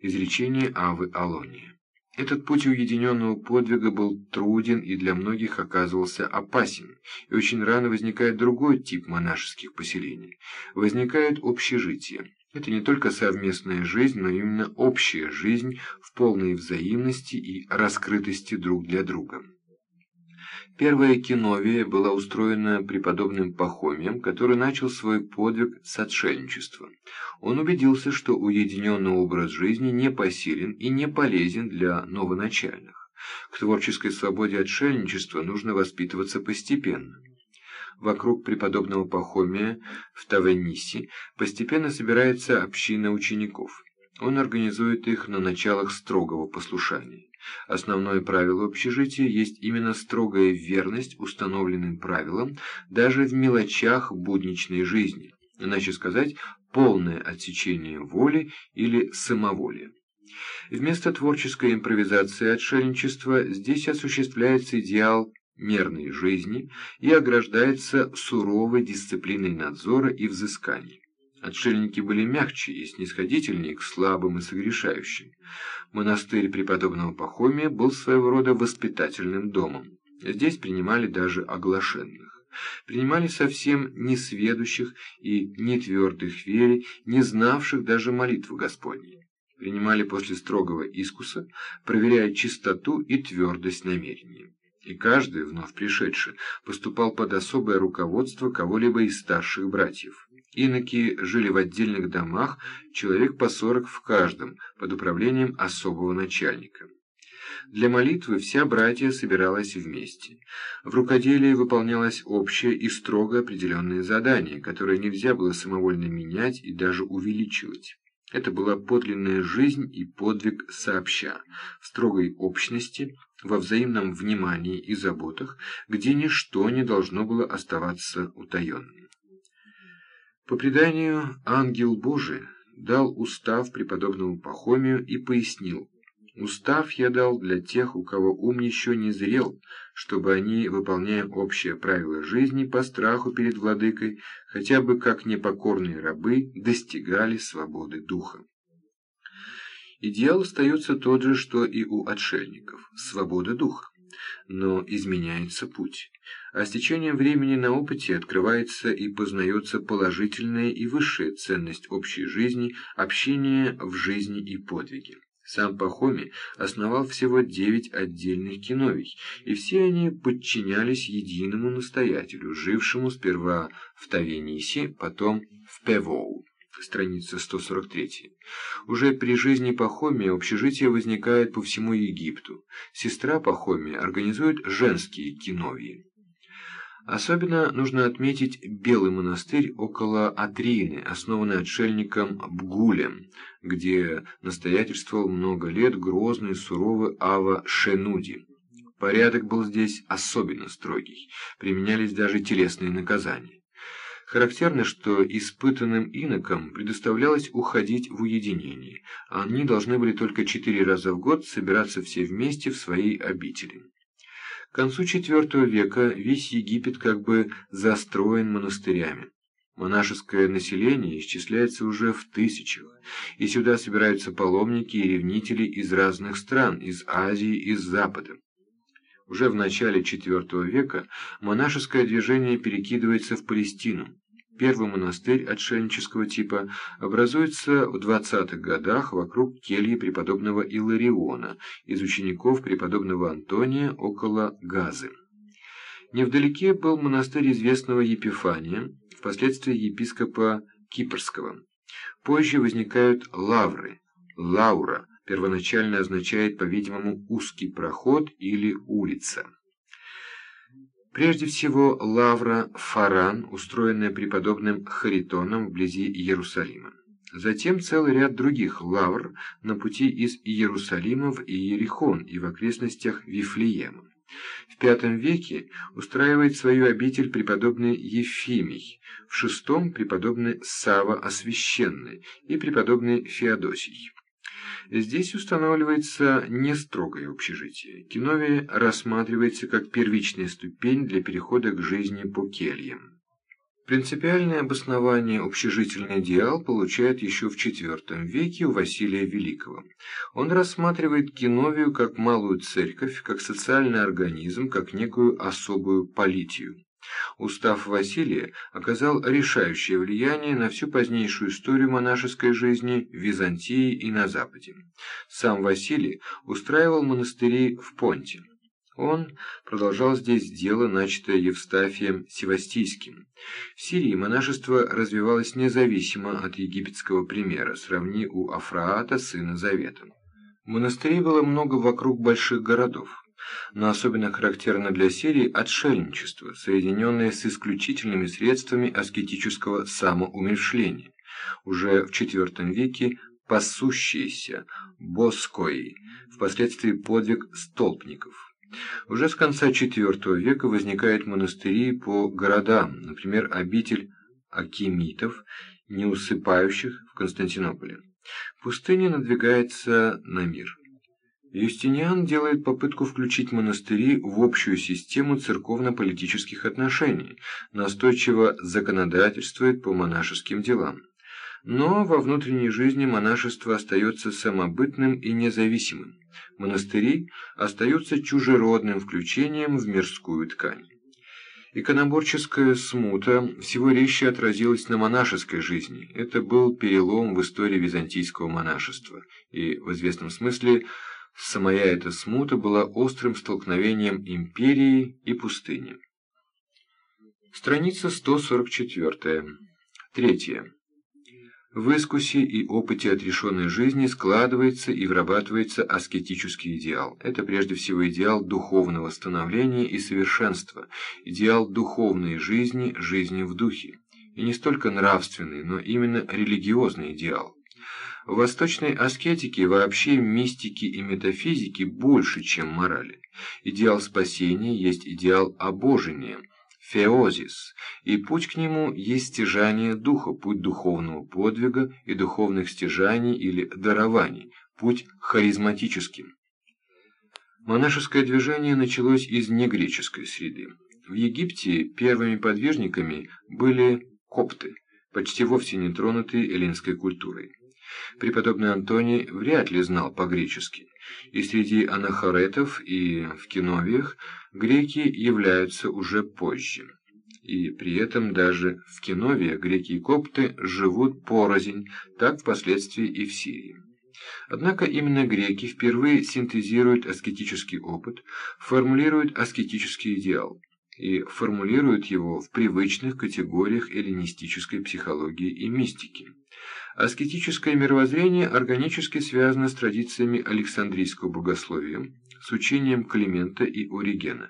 Изречение Авы Алонии. Этот путь уединенного подвига был труден и для многих оказывался опасен, и очень рано возникает другой тип монашеских поселений. Возникает общежитие. Это не только совместная жизнь, но именно общая жизнь в полной взаимности и раскрытости друг для друга. Первая киновия была устроена преподобным Пахомием, который начал свой подвиг с отшельничества. Он убедился, что уединенный образ жизни не посилен и не полезен для новоначальных. К творческой свободе отшельничества нужно воспитываться постепенно. Вокруг преподобного Пахомия в Тавенисе постепенно собирается община учеников. Он организует их на началах строгого послушания. Основное правило общежития есть именно строгая верность установленным правилам даже в мелочах будничной жизни, иначе сказать, полное отсечение воли или самоволия. Вместо творческой импровизации отшельничества здесь осуществляется идеал мерной жизни и ограждается суровой дисциплиной надзора и взысканий. Отшельники были мягче и снисходительнее к слабым и согрешающим. Монастырь преподобного Пахомия был своего рода воспитательным домом. Здесь принимали даже оглашенных. Принимали совсем несведущих и нетвердых вере, не знавших даже молитвы Господней. Принимали после строгого искуса, проверяя чистоту и твердость намерений. И каждый, вновь пришедший, поступал под особое руководство кого-либо из старших братьев. Иноки жили в отдельных домах, человек по сорок в каждом, под управлением особого начальника. Для молитвы вся братья собиралась вместе. В рукоделии выполнялось общее и строго определенное задание, которое нельзя было самовольно менять и даже увеличивать. Это была подлинная жизнь и подвиг сообща, в строгой общности, во взаимном внимании и заботах, где ничто не должно было оставаться утаенным. По преданию, ангел Божий дал устав преподобному Пахомию и пояснил, «Устав я дал для тех, у кого ум еще не зрел, чтобы они, выполняя общее правило жизни по страху перед владыкой, хотя бы как непокорные рабы, достигали свободы духа». Идеал остается тот же, что и у отшельников – свобода духа но изменяется путь. А с течением времени на опыте открывается и познается положительная и высшая ценность общей жизни, общения в жизни и подвиге. Сам Пахоми основал всего девять отдельных киновий, и все они подчинялись единому настоятелю, жившему сперва в Тавенисе, потом в Певоу страница 143. Уже при жизни Пахомия общежитие возникает по всему Египту. Сестра Пахомия организует женские киновии. Особенно нужно отметить Белый монастырь около Атрины, основанный отшельником Бгулем, где настоятельствовал много лет грозный суровый Ава Шенуди. Порядок был здесь особенно строгий, применялись даже телесные наказания. Характерно, что испытанным инокам предоставлялось уходить в уединение. Они должны были только четыре раза в год собираться все вместе в своей обители. К концу IV века весь Египет как бы застроен монастырями. Монашеское население исчисляется уже в тысячах, и сюда собираются паломники и ревнители из разных стран, из Азии, из Запада. Уже в начале IV века монашеское движение перекидывается в Палестину. Первый монастырь отшельнического типа образуется в 20-х годах вокруг кельи преподобного Илариона из учеников преподобного Антония около Газы. Невдалеке был монастырь известного Епифания, впоследствии епископа Кипрского. Позже возникают лавры, лаура, первоначально означает, по-видимому, узкий проход или улица. Прежде всего, лавра Фаран, устроенная преподобным Харитоном вблизи Иерусалима. Затем целый ряд других лавр на пути из Иерусалима в Иерихон и в окрестностях Вифлеема. В V веке устраивает свою обитель преподобный Ефимий, в VI преподобный Сава Освященный и преподобный Феодосий. Здесь устанавливается не строгое общежитие. Киновия рассматривается как первичная ступень для перехода к жизни по кельям. Принципиальное обоснование общежительный идеал получает еще в IV веке у Василия Великого. Он рассматривает Киновию как малую церковь, как социальный организм, как некую особую политию. Устав Василия оказал решающее влияние на всю позднейшую историю монашеской жизни в Византии и на Западе. Сам Василий устраивал монастыри в Понте. Он продолжал здесь дело, начатое Евстафием Севастийским. В Сирии монашество развивалось независимо от египетского примера, сравни у Афраата, сына Завета. Монастырей было много вокруг больших городов, но особенно характерно для Сирии отшельничество, соединенное с исключительными средствами аскетического самоумершления. Уже в IV веке пасущиеся боскои, впоследствии подвиг столпников. Уже с конца IV века возникают монастыри по городам, например, обитель Акимитов, неусыпающих в Константинополе. Пустыня надвигается на мир. Юстиниан делает попытку включить монастыри в общую систему церковно-политических отношений, настойчиво законодательствует по монашеским делам. Но во внутренней жизни монашество остается самобытным и независимым. Монастыри остаются чужеродным включением в мирскую ткань. Иконоборческая смута всего резче отразилась на монашеской жизни. Это был перелом в истории византийского монашества, и в известном смысле самая эта смута была острым столкновением империи и пустыни. Страница 144. Третье. В искусе и опыте отрешенной жизни складывается и вырабатывается аскетический идеал. Это прежде всего идеал духовного становления и совершенства, идеал духовной жизни, жизни в духе. И не столько нравственный, но именно религиозный идеал. В восточной аскетике вообще мистики и метафизики больше, чем морали. Идеал спасения есть идеал обожения – феозис, и путь к нему есть стяжание духа, путь духовного подвига и духовных стяжаний или дарований, путь харизматическим. Монашеское движение началось из негреческой среды. В Египте первыми подвижниками были копты, почти вовсе не тронутые эллинской культурой. Преподобный Антоний вряд ли знал по-гречески, и среди анахаретов и в киновиях греки являются уже позже. И при этом даже в Кинове греки и копты живут порознь, так впоследствии и в Сирии. Однако именно греки впервые синтезируют аскетический опыт, формулируют аскетический идеал и формулируют его в привычных категориях эллинистической психологии и мистики. Аскетическое мировоззрение органически связано с традициями Александрийского богословия, с учением Климента и Оригена.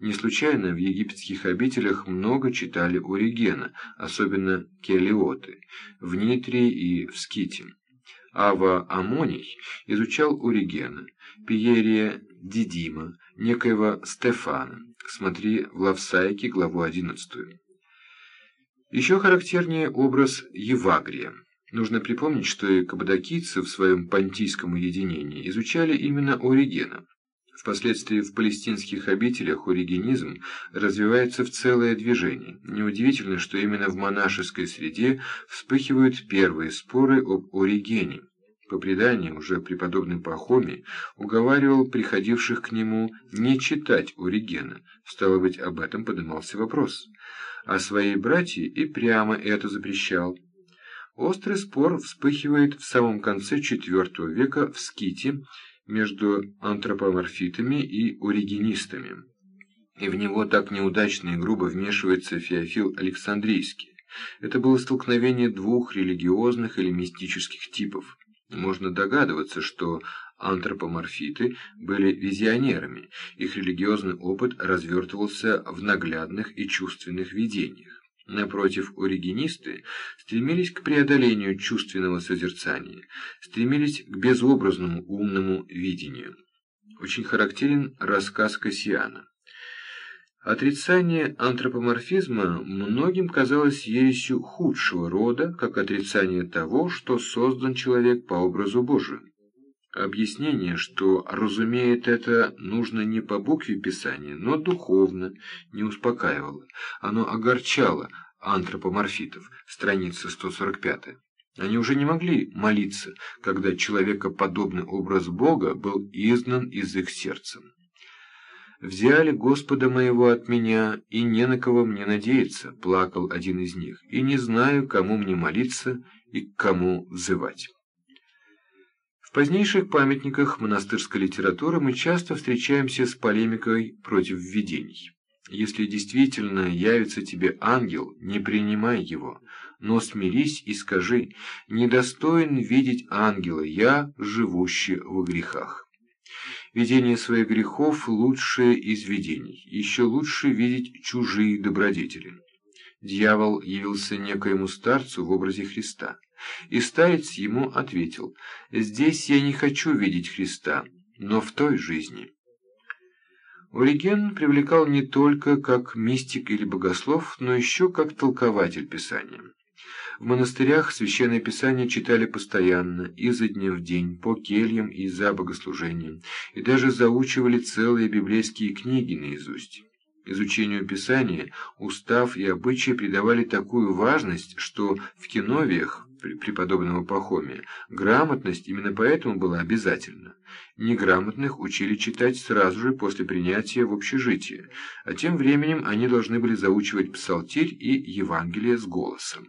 Не случайно в египетских обителях много читали Оригена, особенно келиоты, в Нитрии и в Ските. Ава Амоний изучал Оригена, Пиерия Дидима, некоего Стефана. Смотри в Лавсайке, главу 11. Еще характернее образ Евагрия. Нужно припомнить, что и каппадокийцы в своем понтийском уединении изучали именно Оригена. Впоследствии в палестинских обителях оригенизм развивается в целое движение. Неудивительно, что именно в монашеской среде вспыхивают первые споры об Оригене. По преданию, уже преподобный Пахомий уговаривал приходивших к нему не читать Оригена, стало быть, об этом поднимался вопрос. А своей братье и прямо это запрещал. Острый спор вспыхивает в самом конце IV века в Ските между антропоморфитами и оригенистами. И в него так неудачно и грубо вмешивается Феофил Александрийский. Это было столкновение двух религиозных или мистических типов. Можно догадываться, что антропоморфиты были визионерами, их религиозный опыт развертывался в наглядных и чувственных видениях. Напротив, оригинисты стремились к преодолению чувственного созерцания, стремились к безобразному умному видению. Очень характерен рассказ Кассиана. Отрицание антропоморфизма многим казалось ересью худшего рода, как отрицание того, что создан человек по образу Божию. Объяснение, что разумеет это нужно не по букве Писания, но духовно, не успокаивало. Оно огорчало антропоморфитов, страница 145. Они уже не могли молиться, когда человекоподобный образ Бога был изгнан из их сердца. «Взяли Господа моего от меня, и не на кого мне надеяться», — плакал один из них, «и не знаю, кому мне молиться и к кому взывать». В позднейших памятниках монастырской литературы мы часто встречаемся с полемикой против видений. Если действительно явится тебе ангел, не принимай его, но смирись и скажи, «Недостоин видеть ангела я, живущий во грехах». Видение своих грехов – лучшее из видений. Еще лучше видеть чужие добродетели. Дьявол явился некоему старцу в образе Христа. И старец ему ответил, «Здесь я не хочу видеть Христа, но в той жизни». Ориген привлекал не только как мистик или богослов, но еще как толкователь Писания. В монастырях Священное Писание читали постоянно, изо дня в день, по кельям и за богослужением, и даже заучивали целые библейские книги наизусть. Изучению Писания устав и обычаи придавали такую важность, что в киновиях преподобного Пахомия грамотность именно поэтому была обязательна. Неграмотных учили читать сразу же после принятия в общежитие, а тем временем они должны были заучивать псалтирь и Евангелие с голосом.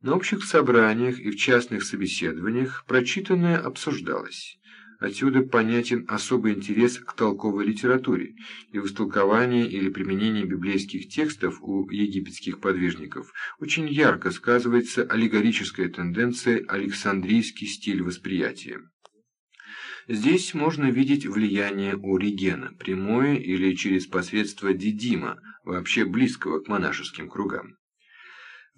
На общих собраниях и в частных собеседованиях прочитанное обсуждалось. Отсюда понятен особый интерес к толковой литературе, и в или применении библейских текстов у египетских подвижников очень ярко сказывается аллегорическая тенденция Александрийский стиль восприятия. Здесь можно видеть влияние Оригена, прямое или через посредство Дидима, вообще близкого к монашеским кругам.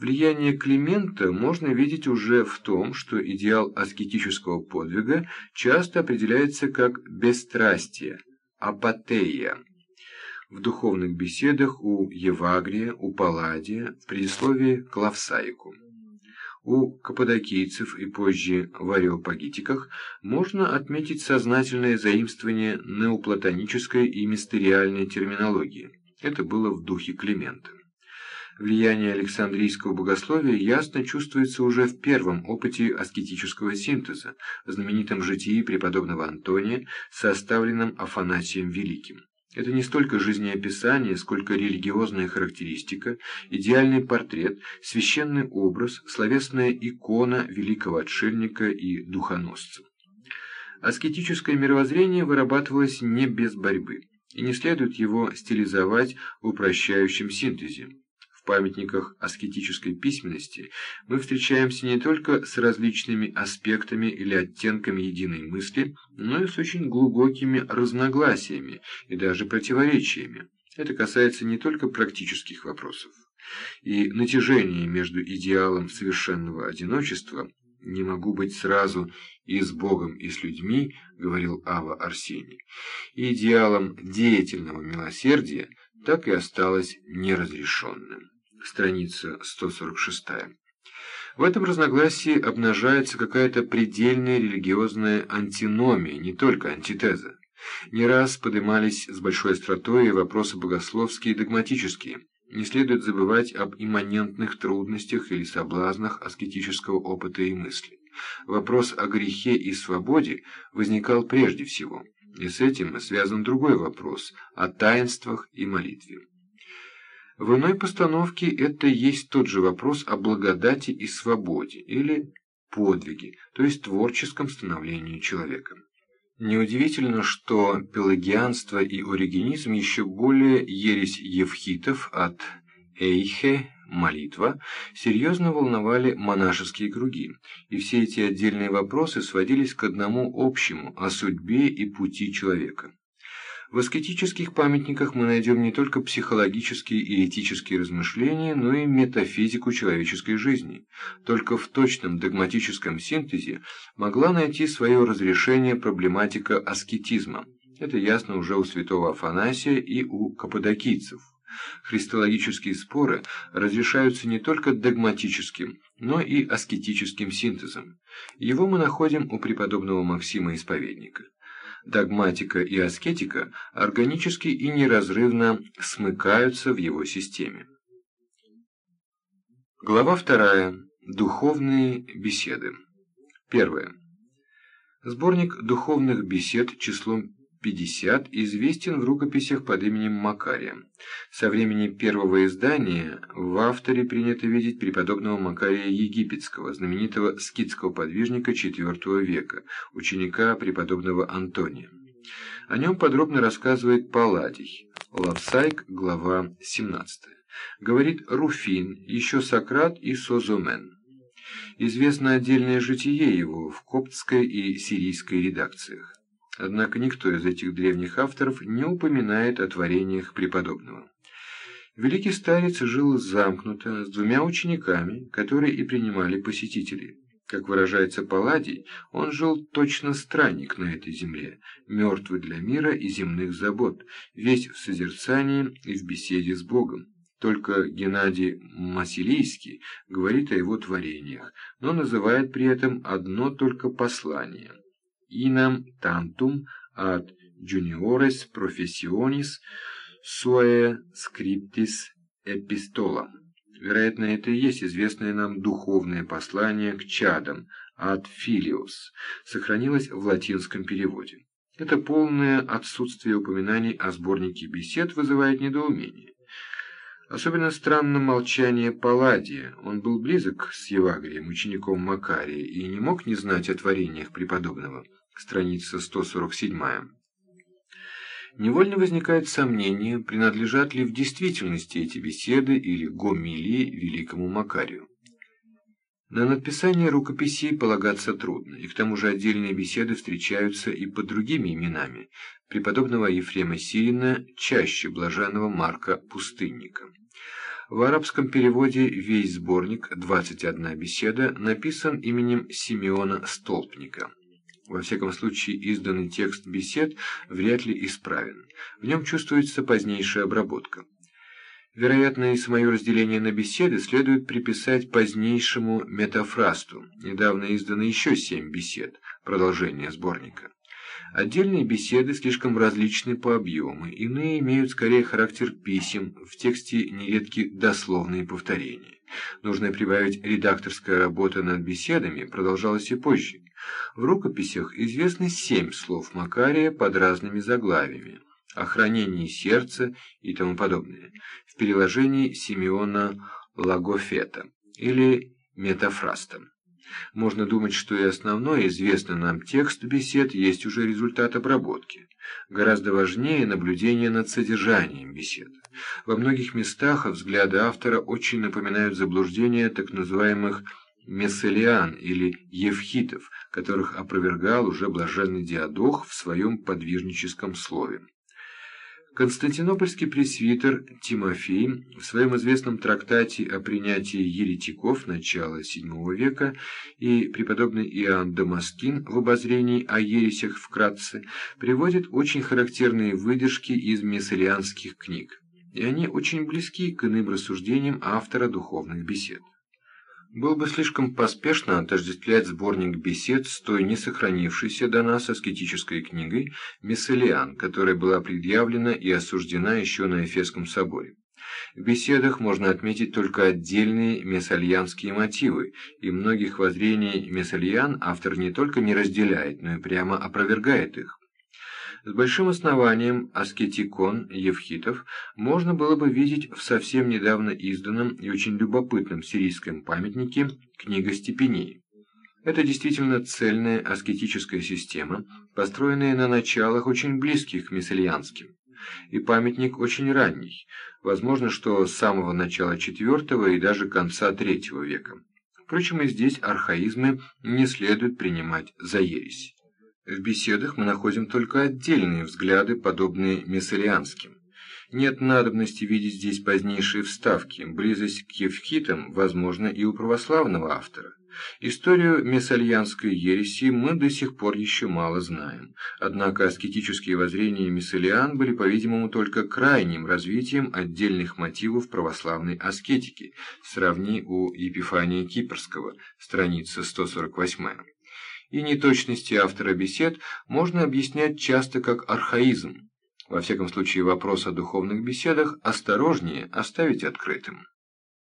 Влияние Климента можно видеть уже в том, что идеал аскетического подвига часто определяется как бесстрастие, апатея. В духовных беседах у Евагрия, у Палладия, в предисловии к Лавсаику. У каппадокийцев и позже в ареопагитиках можно отметить сознательное заимствование неоплатонической и мистериальной терминологии. Это было в духе Климента. Влияние Александрийского богословия ясно чувствуется уже в первом опыте аскетического синтеза, знаменитом житии преподобного Антония, составленном Афанасием Великим. Это не столько жизнеописание, сколько религиозная характеристика, идеальный портрет, священный образ, словесная икона великого отшельника и духоносца. Аскетическое мировоззрение вырабатывалось не без борьбы, и не следует его стилизовать в упрощающем синтезе. Памятниках аскетической письменности мы встречаемся не только с различными аспектами или оттенками единой мысли, но и с очень глубокими разногласиями и даже противоречиями. Это касается не только практических вопросов. И натяжение между идеалом совершенного одиночества «не могу быть сразу и с Богом, и с людьми», — говорил Ава Арсений, и идеалом деятельного милосердия так и осталось неразрешенным. Страница 146. В этом разногласии обнажается какая-то предельная религиозная антиномия, не только антитеза. Не раз поднимались с большой остротой вопросы богословские и догматические. Не следует забывать об имманентных трудностях или соблазнах аскетического опыта и мысли. Вопрос о грехе и свободе возникал прежде всего. И с этим связан другой вопрос о таинствах и молитве. В иной постановке это есть тот же вопрос о благодати и свободе, или подвиге, то есть творческом становлении человека. Неудивительно, что пелагианство и оригенизм еще более ересь евхитов от Эйхе молитва, серьезно волновали монашеские круги, и все эти отдельные вопросы сводились к одному общему – о судьбе и пути человека. В аскетических памятниках мы найдем не только психологические и этические размышления, но и метафизику человеческой жизни. Только в точном догматическом синтезе могла найти свое разрешение проблематика аскетизма. Это ясно уже у святого Афанасия и у каппадокийцев. Христологические споры разрешаются не только догматическим, но и аскетическим синтезом. Его мы находим у преподобного Максима Исповедника. Догматика и аскетика органически и неразрывно смыкаются в его системе. Глава вторая. Духовные беседы. Первое. Сборник духовных бесед числом 50 известен в рукописях под именем Макария. Со времени первого издания в авторе принято видеть преподобного Макария Египетского, знаменитого скитского подвижника IV века, ученика преподобного Антония. О нем подробно рассказывает Палладий, Лавсайк, глава 17. Говорит Руфин, еще Сократ и Созумен. Известно отдельное житие его в коптской и сирийской редакциях. Однако никто из этих древних авторов не упоминает о творениях преподобного. Великий старец жил замкнуто, с двумя учениками, которые и принимали посетителей. Как выражается Палладий, он жил точно странник на этой земле, мертвый для мира и земных забот, весь в созерцании и в беседе с Богом. Только Геннадий Масилийский говорит о его творениях, но называет при этом одно только послание – inam tantum ad juniores professionis suae scriptis epistolam. Вероятно, это и есть известное нам духовное послание к чадам от филиус, сохранилось в латинском переводе. Это полное отсутствие упоминаний о сборнике бесед вызывает недоумение. Особенно странно молчание Палладия. Он был близок с Евагрием, учеником Макария, и не мог не знать о творениях преподобного страница 147. Невольно возникает сомнение, принадлежат ли в действительности эти беседы или гомилии великому Макарию. На написание рукописей полагаться трудно, и к тому же отдельные беседы встречаются и под другими именами, преподобного Ефрема Сирина, чаще блаженного Марка Пустынника. В арабском переводе весь сборник «21 беседа» написан именем Симеона Столпника. Во всяком случае, изданный текст бесед вряд ли исправен. В нем чувствуется позднейшая обработка. Вероятно, и самое разделение на беседы следует приписать позднейшему метафрасту. Недавно издано еще семь бесед, продолжение сборника. Отдельные беседы слишком различны по объему, иные имеют скорее характер писем, в тексте нередки дословные повторения. Нужно прибавить редакторская работа над беседами продолжалась и позже. В рукописях известны семь слов Макария под разными заглавиями о хранении сердца и тому подобное, в переложении Симеона Лагофета или Метафраста. Можно думать, что и основной известный нам текст бесед есть уже результат обработки. Гораздо важнее наблюдение над содержанием бесед. Во многих местах взгляды автора очень напоминают заблуждения так называемых месселиан или евхитов, которых опровергал уже блаженный Диадох в своем подвижническом слове. Константинопольский пресвитер Тимофей в своем известном трактате о принятии еретиков начала VII века и преподобный Иоанн Дамаскин в обозрении о ересях вкратце приводит очень характерные выдержки из мессалианских книг, и они очень близки к иным рассуждениям автора духовных бесед. Было бы слишком поспешно отождествлять сборник бесед с той несохранившейся до нас аскетической книгой «Месселиан», которая была предъявлена и осуждена еще на Эфесском соборе. В беседах можно отметить только отдельные мессальянские мотивы, и многих воззрений мессальян автор не только не разделяет, но и прямо опровергает их. С большим основанием аскетикон Евхитов можно было бы видеть в совсем недавно изданном и очень любопытном сирийском памятнике «Книга степеней». Это действительно цельная аскетическая система, построенная на началах очень близких к мессельянским. И памятник очень ранний, возможно, что с самого начала IV и даже конца III века. Впрочем, и здесь архаизмы не следует принимать за ересь. В беседах мы находим только отдельные взгляды, подобные мессалианским. Нет надобности видеть здесь позднейшие вставки, близость к евхитам возможна и у православного автора. Историю мессальянской ереси мы до сих пор еще мало знаем, однако аскетические воззрения мессалиан были, по-видимому, только крайним развитием отдельных мотивов православной аскетики, сравни у Епифания Кипрского, страница 148 и неточности автора бесед можно объяснять часто как архаизм. Во всяком случае, вопрос о духовных беседах осторожнее оставить открытым.